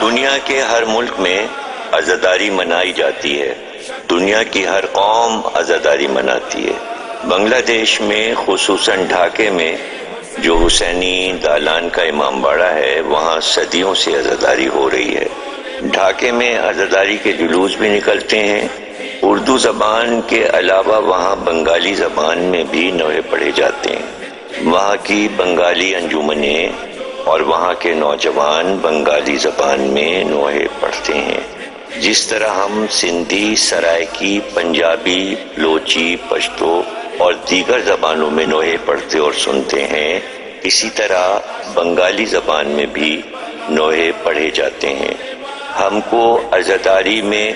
دنیا کے ہر ملک میں عزاداری منائی جاتی ہے۔ دنیا کی ہر قوم عزاداری مناتی ہے۔ بنگلہ دیش میں خصوصاً ڈھاکے میں جو حسینی دالان کا امام باڑا ہے، وہاں صدیوں سے عزاداری ہو رہی ہے۔ ڈھاکے میں عزاداری کے جلوس بھی نکلتے ہیں۔ اردو زبان کے علاوہ وہاں بنگالی زبان میں بھی نوے پڑھے جاتے ہیں۔ وہاں کی بنگالی انجمنیں اور وہاں کے نوجوان بنگالی زبان میں نوحے پڑھتے ہیں۔ جس طرح ہم سندھی سرائکی پنجابی، لوچی، پشتو اور دیگر زبانوں میں نوحے پڑھتے اور سنتے ہیں، اسی طرح بنگالی زبان میں بھی نوحے پڑھے جاتے ہیں۔ ہم کو عزداری میں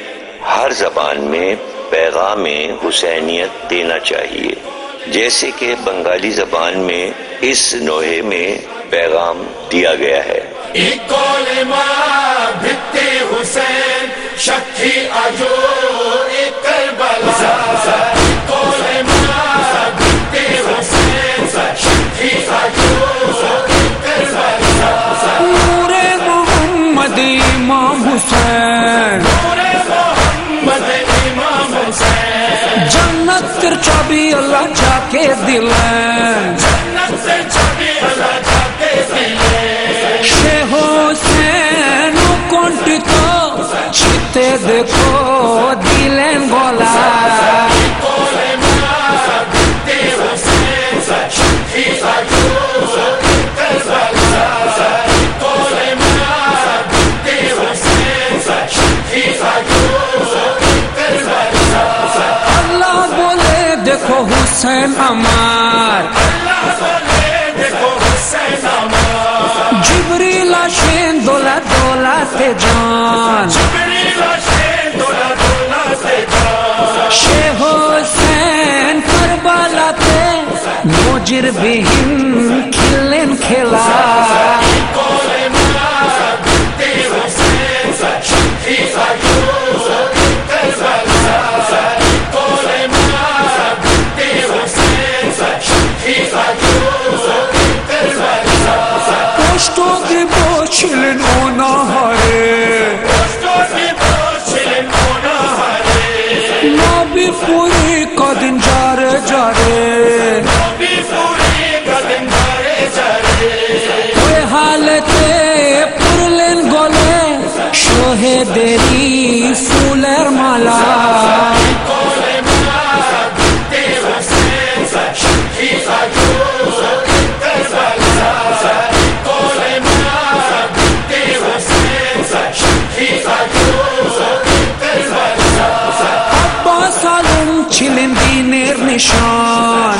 ہر زبان میں پیغام حسینیت دینا چاہیے۔ جیسے کہ بنگالی زبان میں اس نوحے میں پیغام دیا گیا ہے۔ چابی اللہ جا کے دل حسین کنٹ کو چھتے دیکھو ہمار۔ جبری لاشین دولا دولا سے جان۔ شیخ حسین کربلا تے موجر بہن کھلن کھلا۔ شوہے دیری فولر مالا نشان۔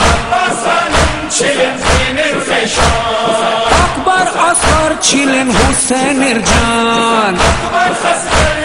اکبر اثر چلن حسین جان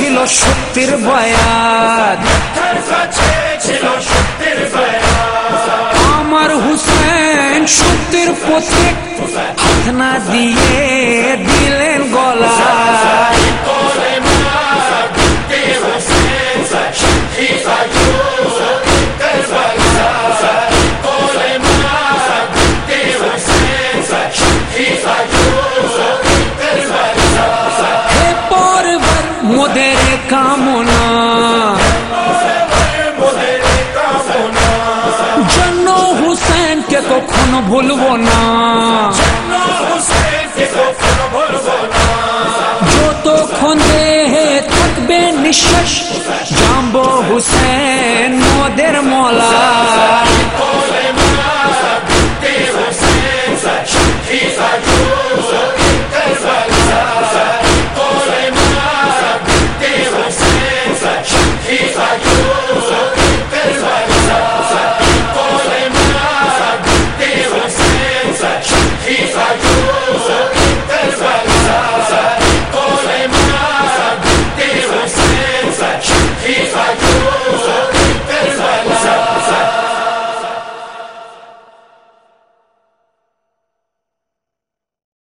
ستر بیا ہمار سویرے پتیک دلین گلا کامنا جنو حسین کے تو خون بھولو نا